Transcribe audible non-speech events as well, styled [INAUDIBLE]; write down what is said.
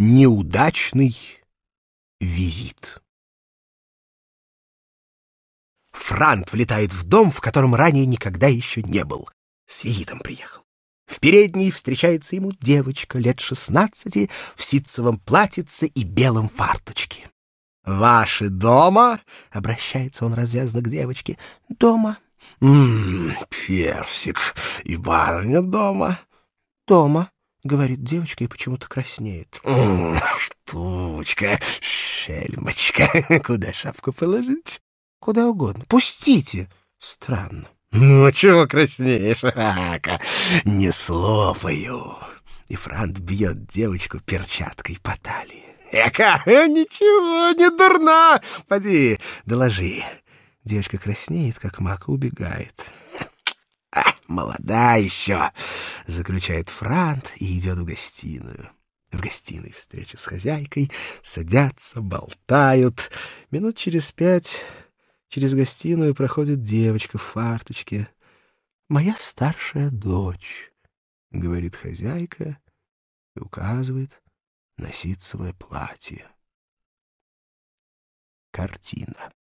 Неудачный визит. Франт влетает в дом, в котором ранее никогда еще не был. С визитом приехал. В передней встречается ему девочка лет шестнадцати в ситцевом платьице и белом фарточке. «Ваши дома?» — обращается он развязно к девочке. «Дома». «М -м, «Персик, и барыня дома?» «Дома», — говорит девочка и почему-то краснеет. «Штучка, шельмочка, [LAUGHS] куда шапку положить?» «Куда угодно. Пустите!» «Странно». «Ну, а чего краснеешь, [LAUGHS] Ака? Не слопаю!» И Франт бьет девочку перчаткой по талии. «Эка, ничего, не дурна! Поди, доложи!» Девочка краснеет, как мак, убегает. Молода еще, заключает Франт и идет в гостиную. В гостиной встреча с хозяйкой, садятся, болтают. Минут через пять через гостиную проходит девочка в фарточке. «Моя старшая дочь», — говорит хозяйка и указывает на ситцевое платье. Картина.